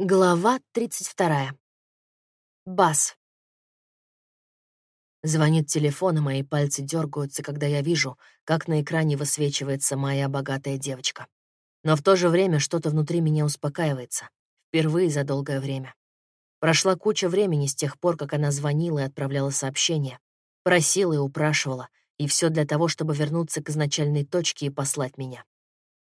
Глава 32. Бас. Звонит телефон, и мои пальцы дергаются, когда я вижу, как на экране высвечивается моя богатая девочка. Но в то же время что-то внутри меня успокаивается. Впервые за долгое время. Прошла куча времени с тех пор, как она звонила и отправляла сообщения. Просила и упрашивала, и все для того, чтобы вернуться к изначальной точке и послать меня.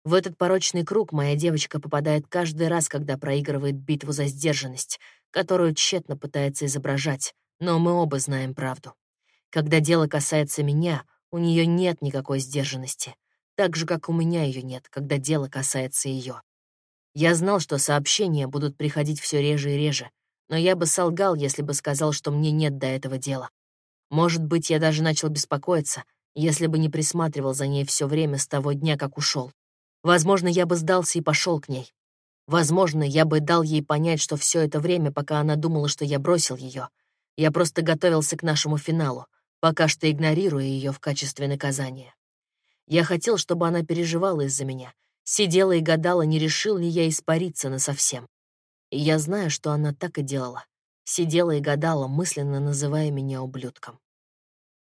В этот порочный круг моя девочка попадает каждый раз, когда проигрывает битву за сдержанность, которую тщетно пытается изображать, но мы оба знаем правду. Когда дело касается меня, у нее нет никакой сдержанности, так же, как у меня ее нет, когда дело касается ее. Я знал, что сообщения будут приходить все реже и реже, но я бы солгал, если бы сказал, что мне нет до этого дела. Может быть, я даже начал беспокоиться, если бы не присматривал за ней все время с того дня, как ушел. Возможно, я бы сдался и пошел к ней. Возможно, я бы дал ей понять, что все это время, пока она думала, что я бросил ее, я просто готовился к нашему финалу, пока что игнорируя ее в качестве наказания. Я хотел, чтобы она переживала из-за меня, сидела и гадала, не решил ли я испариться насовсем. И я знаю, что она так и делала. Сидела и гадала, мысленно называя меня ублюдком.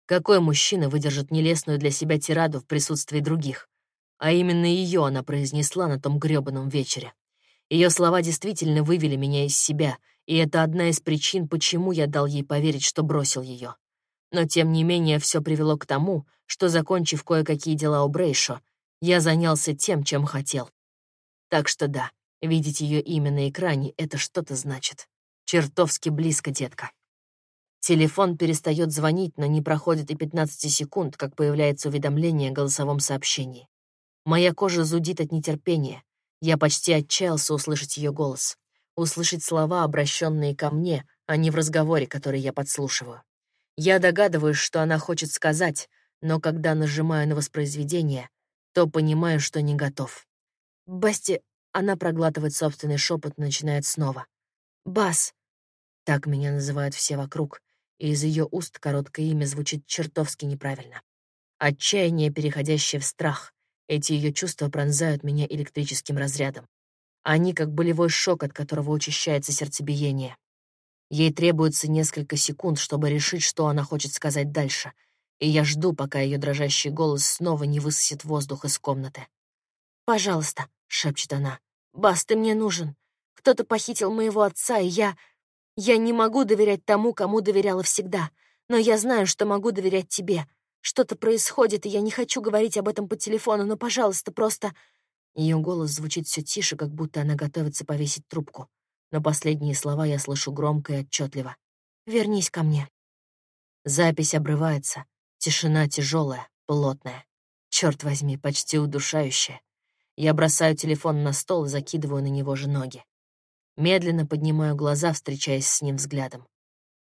Какой мужчина выдержит нелестную для себя тираду в присутствии других? А именно ее она произнесла на том грёбаном вечере. Ее слова действительно вывели меня из себя, и это одна из причин, почему я дал ей поверить, что бросил ее. Но тем не менее все привело к тому, что, закончив кое-какие дела у Брейшо, я занялся тем, чем хотел. Так что да, видеть ее имя на экране — это что-то значит. Чертовски близко, детка. Телефон перестает звонить, но не проходит и 15 секунд, как появляется уведомление о голосовом сообщении. Моя кожа зудит от нетерпения. Я почти отчаялся услышать ее голос. Услышать слова, обращенные ко мне, а не в разговоре, который я подслушиваю. Я догадываюсь, что она хочет сказать, но когда нажимаю на воспроизведение, то понимаю, что не готов. «Басти...» — она проглатывает собственный шепот и начинает снова. «Бас...» — так меня называют все вокруг, и из ее уст короткое имя звучит чертовски неправильно. Отчаяние, переходящее в страх, эти ее чувства пронзают меня электрическим разрядом. Они как болевой шок, от которого учащается сердцебиение. Ей требуется несколько секунд, чтобы решить, что она хочет сказать дальше, и я жду, пока ее дрожащий голос снова не высосет воздух из комнаты. «Пожалуйста», — шепчет она, — «Бас, ты мне нужен. Кто-то похитил моего отца, и я... Я не могу доверять тому, кому доверяла всегда, но я знаю, что могу доверять тебе. Что-то происходит, и я не хочу говорить об этом по телефону, но, пожалуйста, просто...» Ее голос звучит все тише, как будто она готовится повесить трубку. Но последние слова я слышу громко и отчетливо. «Вернись ко мне». Запись обрывается. Тишина тяжелая, плотная. Черт возьми, почти удушающая. Я бросаю телефон на стол и закидываю на него же ноги. Медленно поднимаю глаза, встречаясь с ним взглядом.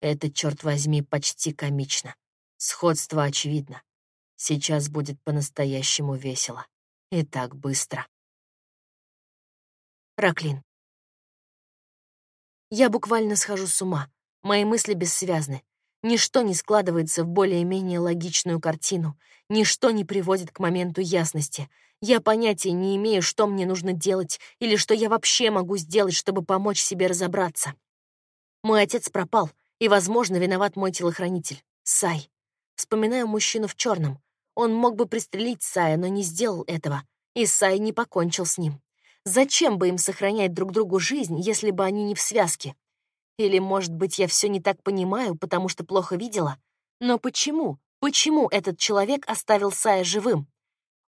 Это, черт возьми, почти комично. Сходство очевидно. Сейчас будет по-настоящему весело. И так быстро. Раклин. Я буквально схожу с ума. Мои мысли бессвязны. Ничто не складывается в более-менее логичную картину. Ничто не приводит к моменту ясности. Я понятия не имею, что мне нужно делать или что я вообще могу сделать, чтобы помочь себе разобраться. Мой отец пропал, и, возможно, виноват мой телохранитель, Сай. Вспоминаю мужчину в черном. Он мог бы пристрелить Сая, но не сделал этого, и Сай не покончил с ним. Зачем бы им сохранять друг другу жизнь, если бы они не в связке? Или, может быть, я все не так понимаю, потому что плохо видела? Но почему? Почему этот человек оставил Сая живым?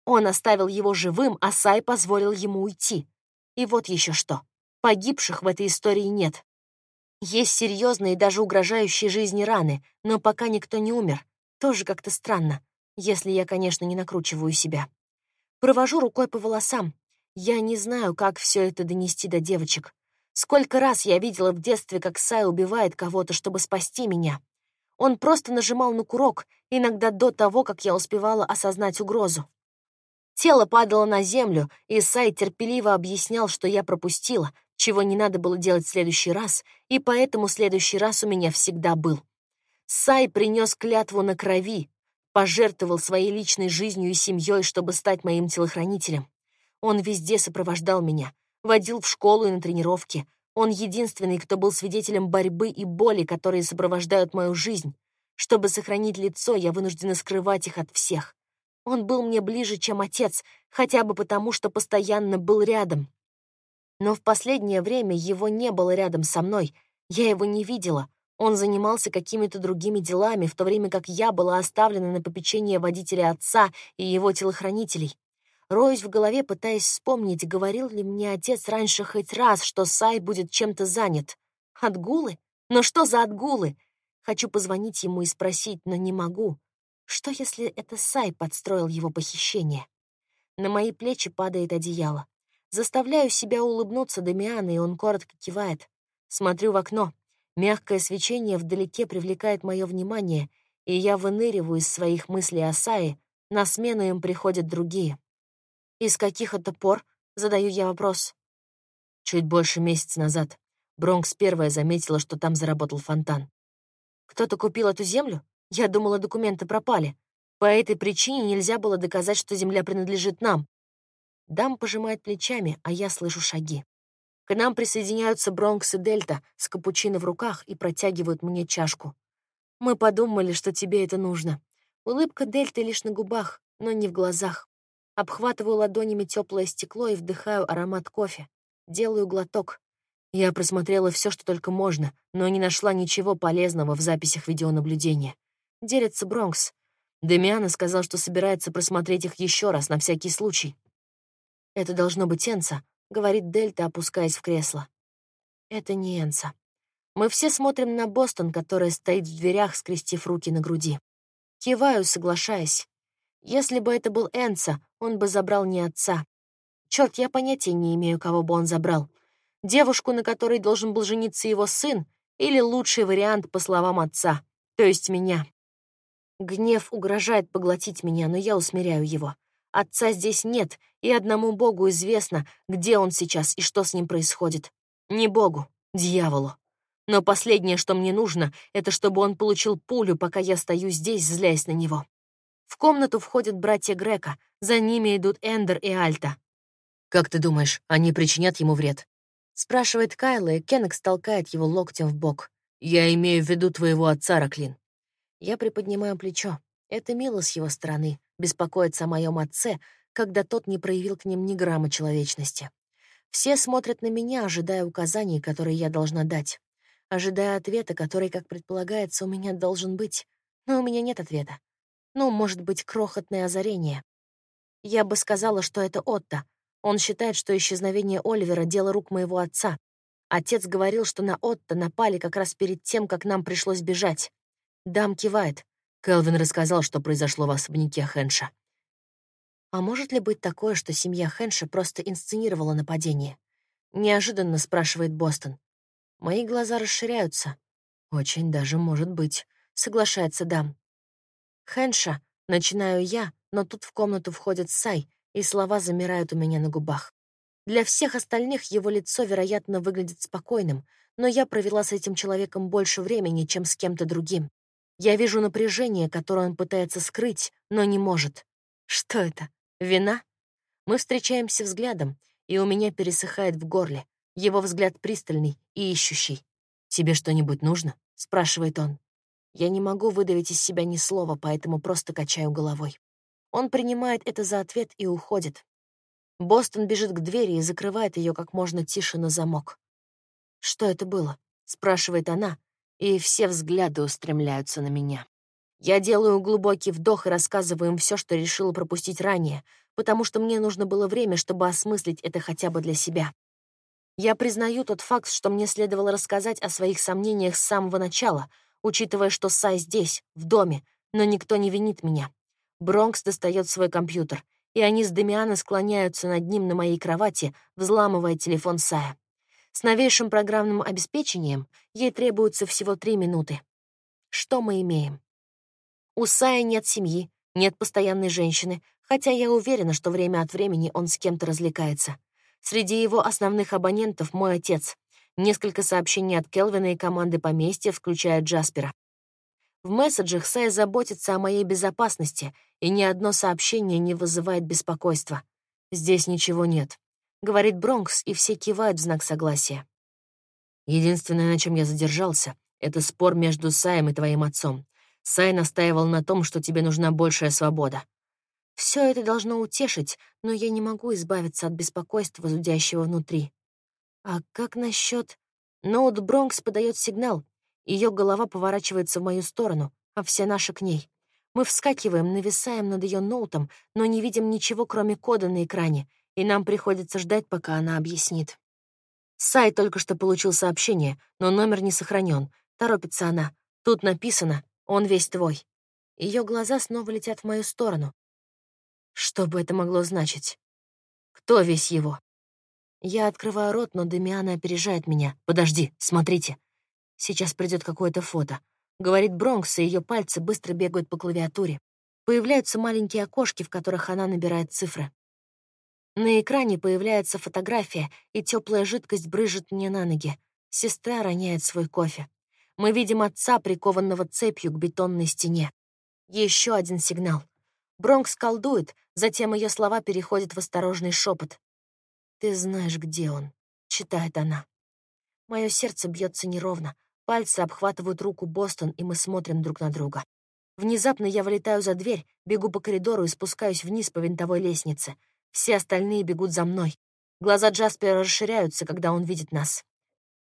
Он оставил его живым, а Сай позволил ему уйти. И вот еще что. Погибших в этой истории нет. Есть серьезные даже угрожающие жизни раны, но пока никто не умер. Тоже как-то странно, если я, конечно, не накручиваю себя. Провожу рукой по волосам. Я не знаю, как все это донести до девочек. Сколько раз я видела в детстве, как Сай убивает кого-то, чтобы спасти меня. Он просто нажимал на курок, иногда до того, как я успевала осознать угрозу. Тело падало на землю, и Сай терпеливо объяснял, что я пропустила, чего не надо было делать в следующий раз, и поэтому следующий раз у меня всегда был. Сай принес клятву на крови, пожертвовал своей личной жизнью и семьей, чтобы стать моим телохранителем. Он везде сопровождал меня, водил в школу и на тренировки. Он единственный, кто был свидетелем борьбы и боли, которые сопровождают мою жизнь. Чтобы сохранить лицо, я вынуждена скрывать их от всех. Он был мне ближе, чем отец, хотя бы потому, что постоянно был рядом. Но в последнее время его не было рядом со мной. Я его не видела. Он занимался какими-то другими делами, в то время как я была оставлена на попечение водителя отца и его телохранителей. Роюсь в голове, пытаясь вспомнить, говорил ли мне отец раньше хоть раз, что Сай будет чем-то занят. Отгулы? Но что за отгулы? Хочу позвонить ему и спросить, но не могу. Что, если это Сай подстроил его похищение? На мои плечи падает одеяло. Заставляю себя улыбнуться Дамиана, и он коротко кивает. Смотрю в окно. Мягкое свечение вдалеке привлекает мое внимание, и я выныриваю из своих мыслей о Сае, на смену им приходят другие. «Из каких это пор?» — задаю я вопрос. Чуть больше месяца назад. Бронкс первая заметила, что там заработал фонтан. Кто-то купил эту землю? Я думала, документы пропали. По этой причине нельзя было доказать, что земля принадлежит нам. Дам пожимает плечами, а я слышу шаги. К нам присоединяются Бронкс и Дельта с капучино в руках и протягивают мне чашку. Мы подумали, что тебе это нужно. Улыбка Дельты лишь на губах, но не в глазах. Обхватываю ладонями теплое стекло и вдыхаю аромат кофе. Делаю глоток. Я просмотрела все, что только можно, но не нашла ничего полезного в записях видеонаблюдения. Делится Бронкс. Демиана сказал, что собирается просмотреть их еще раз, на всякий случай. «Это должно быть Энца», — говорит Дельта, опускаясь в кресло. «Это не Энца. Мы все смотрим на Бостон, который стоит в дверях, скрестив руки на груди. Киваю, соглашаясь. Если бы это был Энца, он бы забрал не отца. Черт, я понятия не имею, кого бы он забрал. Девушку, на которой должен был жениться его сын, или лучший вариант, по словам отца, то есть меня. Гнев угрожает поглотить меня, но я усмиряю его. Отца здесь нет, и одному Богу известно, где он сейчас и что с ним происходит. Не Богу, дьяволу. Но последнее, что мне нужно, это чтобы он получил пулю, пока я стою здесь, злясь на него. В комнату входят братья Грека, за ними идут Эндер и Альта. «Как ты думаешь, они причинят ему вред?» Спрашивает Кайла, и Кеннекс толкает его локтем в бок. «Я имею в виду твоего отца, Раклин». Я приподнимаю плечо. Это мило с его стороны, беспокоиться о моем отце, когда тот не проявил к ним ни грамма человечности. Все смотрят на меня, ожидая указаний, которые я должна дать. Ожидая ответа, который, как предполагается, у меня должен быть. Но у меня нет ответа. Ну, может быть, крохотное озарение. Я бы сказала, что это Отто. Он считает, что исчезновение Оливера — дело рук моего отца. Отец говорил, что на Отто напали как раз перед тем, как нам пришлось бежать. Дам кивает. Келвин рассказал, что произошло в особняке Хэнша. А может ли быть такое, что семья Хэнша просто инсценировала нападение? Неожиданно спрашивает Бостон. Мои глаза расширяются. Очень даже может быть, соглашается Дам. Хэнша, начинаю я, но тут в комнату входит Сай, и слова замирают у меня на губах. Для всех остальных его лицо, вероятно, выглядит спокойным, но я провела с этим человеком больше времени, чем с кем-то другим. Я вижу напряжение, которое он пытается скрыть, но не может. Что это? Вина? Мы встречаемся взглядом, и у меня пересыхает в горле. Его взгляд пристальный и ищущий. «Тебе что-нибудь нужно?» — спрашивает он. Я не могу выдавить из себя ни слова, поэтому просто качаю головой. Он принимает это за ответ и уходит. Бостон бежит к двери и закрывает ее как можно тише на замок. «Что это было?» — спрашивает она, и все взгляды устремляются на меня. Я делаю глубокий вдох и рассказываю им все, что решила пропустить ранее, потому что мне нужно было время, чтобы осмыслить это хотя бы для себя. Я признаю тот факт, что мне следовало рассказать о своих сомнениях с самого начала — учитывая, что Сай здесь, в доме, но никто не винит меня. Бронкс достает свой компьютер, и они с Демианой склоняются над ним на моей кровати, взламывая телефон Сая. С новейшим программным обеспечением ей требуется всего три минуты. Что мы имеем? У Сая нет семьи, нет постоянной женщины, хотя я уверена, что время от времени он с кем-то развлекается. Среди его основных абонентов мой отец, Несколько сообщений от Келвина и команды поместья, включая Джаспера. В месседжах Сай заботится о моей безопасности, и ни одно сообщение не вызывает беспокойства. «Здесь ничего нет», — говорит Бронкс, и все кивают в знак согласия. Единственное, на чем я задержался, это спор между Саем и твоим отцом. Сай настаивал на том, что тебе нужна большая свобода. Все это должно утешить, но я не могу избавиться от беспокойства, зудящего внутри. А как насчет... Ноут Бронкс подает сигнал. Ее голова поворачивается в мою сторону, а все наши к ней. Мы вскакиваем, нависаем над ее ноутом, но не видим ничего, кроме кода на экране, и нам приходится ждать, пока она объяснит. Сай только что получил сообщение, но номер не сохранен. Торопится она. Тут написано «Он весь твой». Ее глаза снова летят в мою сторону. Что бы это могло значить? Кто весь его? Я открываю рот, но Демиана опережает меня. «Подожди, смотрите. Сейчас придет какое-то фото. Говорит Бронкс, и ее пальцы быстро бегают по клавиатуре. Появляются маленькие окошки, в которых она набирает цифры. На экране появляется фотография, и теплая жидкость брыжет мне на ноги. Сестра роняет свой кофе. Мы видим отца, прикованного цепью к бетонной стене. Еще один сигнал. Бронкс колдует, затем ее слова переходят в осторожный шепот. «Ты знаешь, где он», — читает она. Мое сердце бьется неровно. Пальцы обхватывают руку Бостон, и мы смотрим друг на друга. Внезапно я вылетаю за дверь, бегу по коридору и спускаюсь вниз по винтовой лестнице. Все остальные бегут за мной. Глаза Джаспера расширяются, когда он видит нас.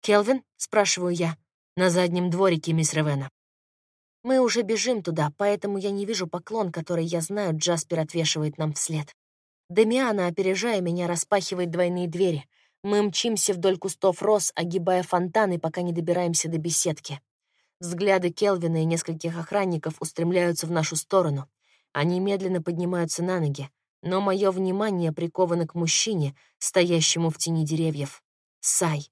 «Келвин?» — спрашиваю я. «На заднем дворике, мисс Ревена». Мы уже бежим туда, поэтому я не вижу поклон, который, я знаю, Джаспер отвешивает нам вслед. Демиана, опережая меня, распахивает двойные двери. Мы мчимся вдоль кустов роз, огибая фонтаны, пока не добираемся до беседки. Взгляды Келвина и нескольких охранников устремляются в нашу сторону. Они медленно поднимаются на ноги, но мое внимание приковано к мужчине, стоящему в тени деревьев. Сай.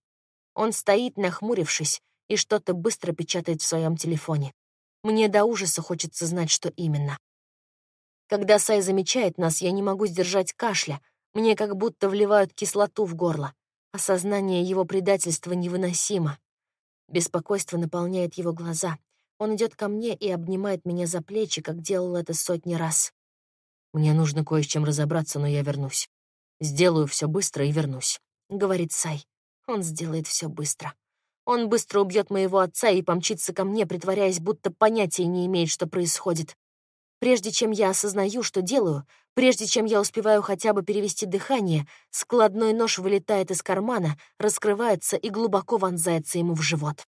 Он стоит, нахмурившись, и что-то быстро печатает в своем телефоне. Мне до ужаса хочется знать, что именно. Когда Сай замечает нас, я не могу сдержать кашля, мне как будто вливают кислоту в горло. Осознание его предательства невыносимо. Беспокойство наполняет его глаза. Он идет ко мне и обнимает меня за плечи, как делал это сотни раз. «Мне нужно кое с чем разобраться, но я вернусь. Сделаю все быстро и вернусь», — говорит Сай. Он сделает все быстро. Он быстро убьет моего отца и помчится ко мне, притворяясь, будто понятия не имеет, что происходит. Прежде чем я осознаю, что делаю, прежде чем я успеваю хотя бы перевести дыхание, складной нож вылетает из кармана, раскрывается и глубоко вонзается ему в живот.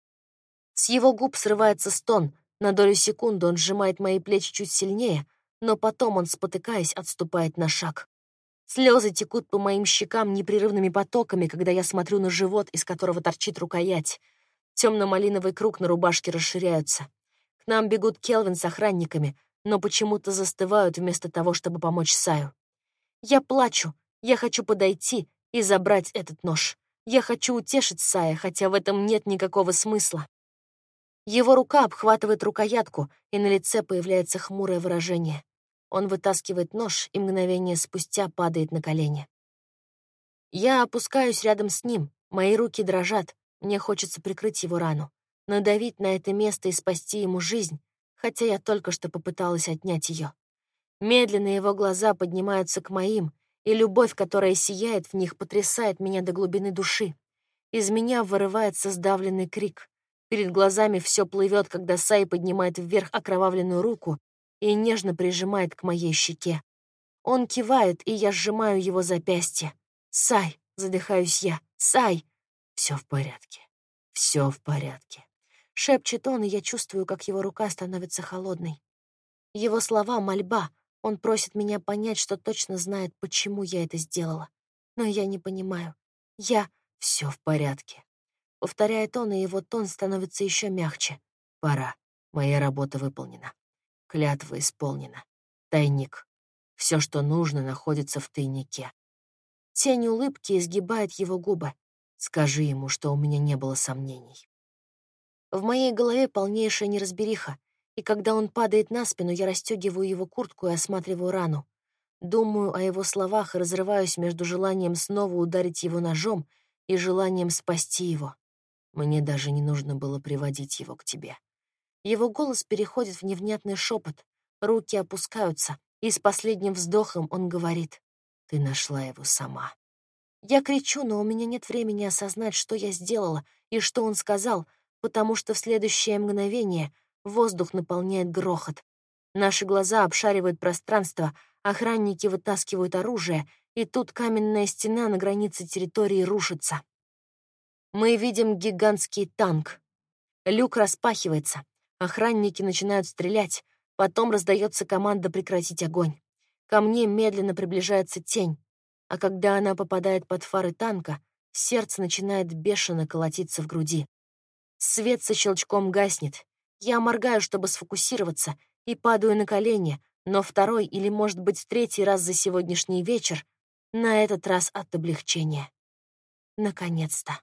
С его губ срывается стон, на долю секунды он сжимает мои плечи чуть сильнее, но потом он, спотыкаясь, отступает на шаг. Слезы текут по моим щекам непрерывными потоками, когда я смотрю на живот, из которого торчит рукоять. Темно-малиновый круг на рубашке расширяется. К нам бегут Келвин с охранниками — но почему-то застывают вместо того, чтобы помочь Саю. Я плачу, я хочу подойти и забрать этот нож. Я хочу утешить Сая, хотя в этом нет никакого смысла. Его рука обхватывает рукоятку, и на лице появляется хмурое выражение. Он вытаскивает нож и мгновение спустя падает на колени. Я опускаюсь рядом с ним, мои руки дрожат, мне хочется прикрыть его рану, надавить на это место и спасти ему жизнь, хотя я только что попыталась отнять ее. Медленно его глаза поднимаются к моим, и любовь, которая сияет в них, потрясает меня до глубины души. Из меня вырывается сдавленный крик. Перед глазами все плывет, когда Сай поднимает вверх окровавленную руку и нежно прижимает к моей щеке. Он кивает, и я сжимаю его запястье. «Сай!» — задыхаюсь я. «Сай!» «Все в порядке. Все в порядке». Шепчет он, и я чувствую, как его рука становится холодной. Его слова — мольба. Он просит меня понять, что точно знает, почему я это сделала. Но я не понимаю. Я... все в порядке. Повторяет он, и его тон становится еще мягче. Пора. Моя работа выполнена. Клятва исполнена. Тайник. Все, что нужно, находится в тайнике. Тень улыбки изгибает его губы. Скажи ему, что у меня не было сомнений. В моей голове полнейшая неразбериха, и когда он падает на спину, я расстегиваю его куртку и осматриваю рану. Думаю о его словах и разрываюсь между желанием снова ударить его ножом и желанием спасти его. Мне даже не нужно было приводить его к тебе. Его голос переходит в невнятный шепот, руки опускаются, и с последним вздохом он говорит, «Ты нашла его сама». Я кричу, но у меня нет времени осознать, что я сделала и что он сказал, потому что в следующее мгновение воздух наполняет грохот. Наши глаза обшаривают пространство, охранники вытаскивают оружие, и тут каменная стена на границе территории рушится. Мы видим гигантский танк. Люк распахивается, охранники начинают стрелять, потом раздается команда прекратить огонь. Ко мне медленно приближается тень, а когда она попадает под фары танка, сердце начинает бешено колотиться в груди. Свет со щелчком гаснет. Я моргаю, чтобы сфокусироваться, и падаю на колени, но второй или, может быть, третий раз за сегодняшний вечер, на этот раз от облегчения. Наконец-то.